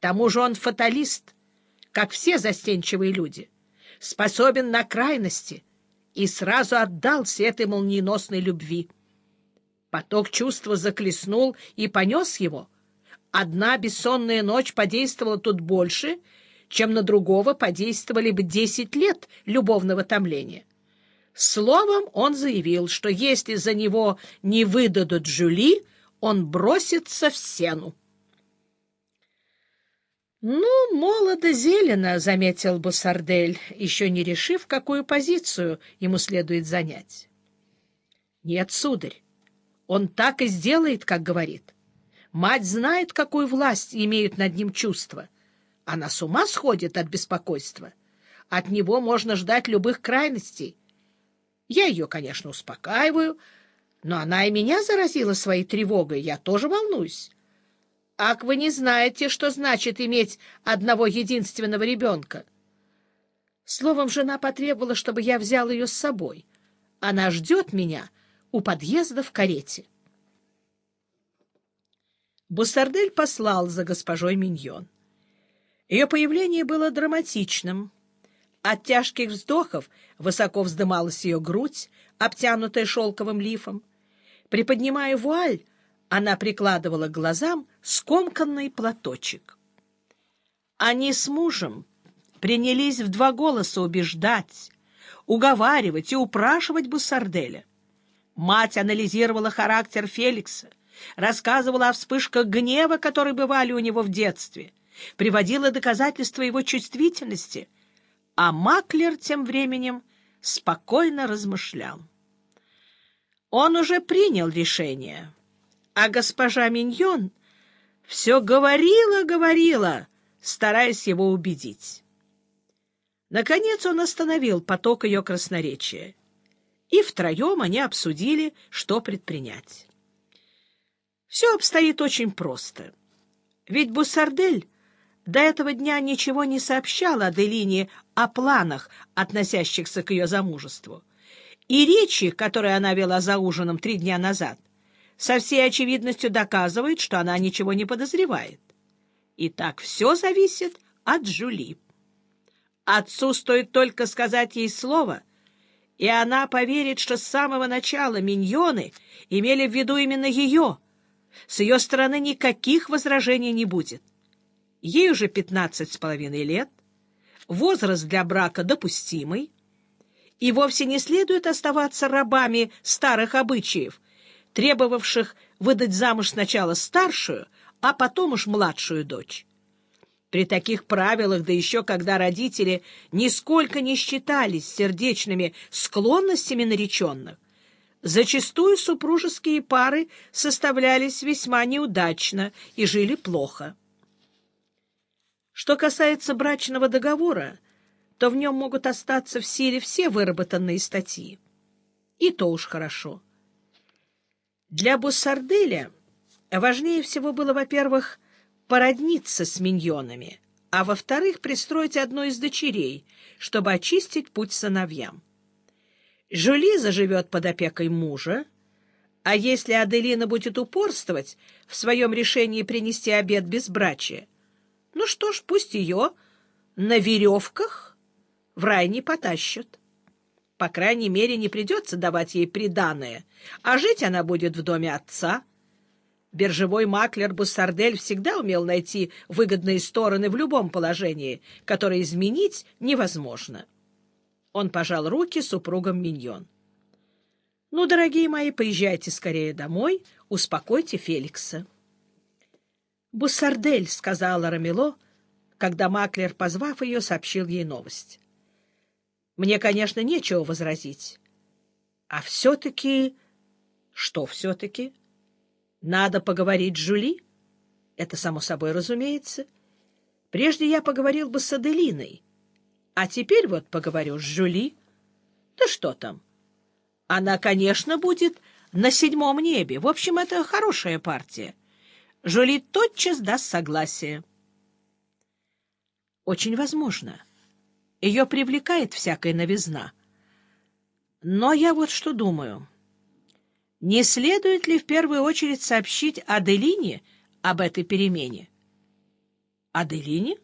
тому же он фаталист, как все застенчивые люди, способен на крайности и сразу отдался этой молниеносной любви. Поток чувства заклеснул и понес его. Одна бессонная ночь подействовала тут больше, чем на другого подействовали бы десять лет любовного томления. Словом, он заявил, что если за него не выдадут Жюли, он бросится в сену. «Ну, молодо-зелено», — заметил Бусардель, еще не решив, какую позицию ему следует занять. «Нет, сударь, он так и сделает, как говорит. Мать знает, какую власть имеют над ним чувства. Она с ума сходит от беспокойства. От него можно ждать любых крайностей. Я ее, конечно, успокаиваю, но она и меня заразила своей тревогой, я тоже волнуюсь. Ак, вы не знаете, что значит иметь одного единственного ребенка. Словом, жена потребовала, чтобы я взял ее с собой. Она ждет меня у подъезда в карете. Буссардель послал за госпожой Миньон. Ее появление было драматичным. От тяжких вздохов высоко вздымалась ее грудь, обтянутая шелковым лифом. Приподнимая вуаль, она прикладывала к глазам скомканный платочек. Они с мужем принялись в два голоса убеждать, уговаривать и упрашивать Буссарделя. Мать анализировала характер Феликса, рассказывала о вспышках гнева, которые бывали у него в детстве, приводила доказательства его чувствительности, а Маклер тем временем спокойно размышлял. Он уже принял решение — а госпожа Миньон все говорила-говорила, стараясь его убедить. Наконец он остановил поток ее красноречия, и втроем они обсудили, что предпринять. Все обстоит очень просто. Ведь Буссардель до этого дня ничего не сообщала Аделине о планах, относящихся к ее замужеству. И речи, которые она вела за ужином три дня назад, со всей очевидностью доказывает, что она ничего не подозревает. И так все зависит от Жюли. Отцу стоит только сказать ей слово, и она поверит, что с самого начала миньоны имели в виду именно ее. С ее стороны никаких возражений не будет. Ей уже пятнадцать с половиной лет, возраст для брака допустимый, и вовсе не следует оставаться рабами старых обычаев — требовавших выдать замуж сначала старшую, а потом уж младшую дочь. При таких правилах, да еще когда родители нисколько не считались сердечными склонностями нареченных, зачастую супружеские пары составлялись весьма неудачно и жили плохо. Что касается брачного договора, то в нем могут остаться в силе все выработанные статьи. И то уж хорошо. Для Буссарделя важнее всего было, во-первых, породниться с миньонами, а во-вторых, пристроить одну из дочерей, чтобы очистить путь сыновьям. Жюли заживет под опекой мужа, а если Аделина будет упорствовать в своем решении принести обед безбрачия, ну что ж, пусть ее на веревках в рай не потащат. По крайней мере, не придется давать ей приданое, а жить она будет в доме отца. Биржевой маклер Буссардель всегда умел найти выгодные стороны в любом положении, которое изменить невозможно. Он пожал руки супругам Миньон. — Ну, дорогие мои, поезжайте скорее домой, успокойте Феликса. — Буссардель, — сказала Рамило, когда маклер, позвав ее, сообщил ей новость. Мне, конечно, нечего возразить. А все-таки... Что все-таки? Надо поговорить с Жули? Это само собой разумеется. Прежде я поговорил бы с Аделиной. А теперь вот поговорю с Жули. Да что там? Она, конечно, будет на седьмом небе. В общем, это хорошая партия. Жули тотчас даст согласие. Очень возможно. — ее привлекает всякая новизна. Но я вот что думаю. Не следует ли в первую очередь сообщить Аделине об этой перемене? Аделине?